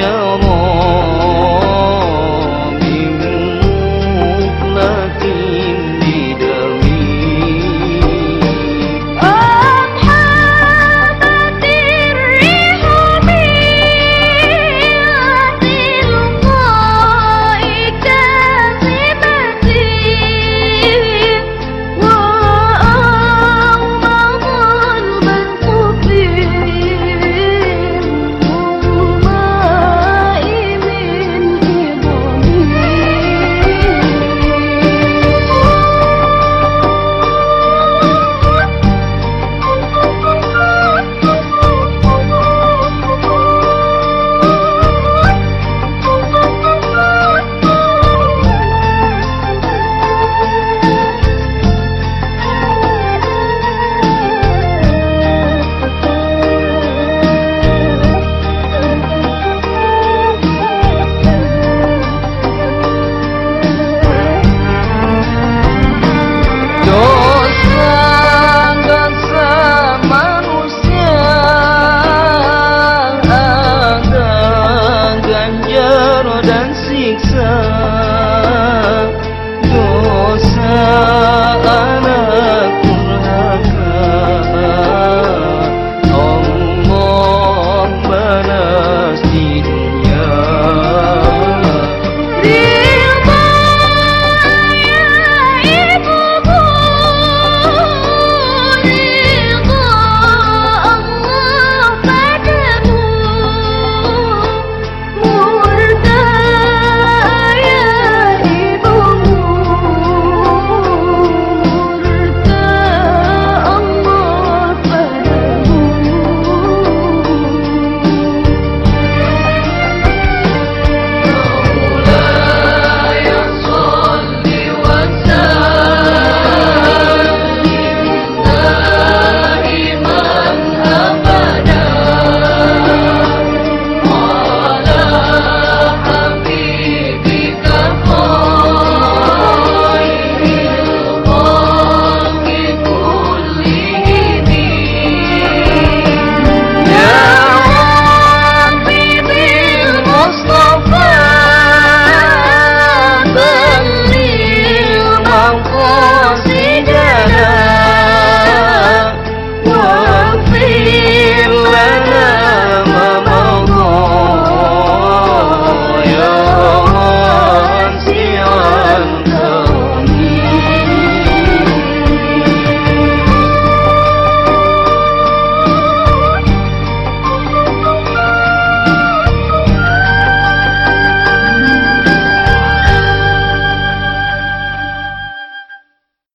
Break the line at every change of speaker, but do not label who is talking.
yomo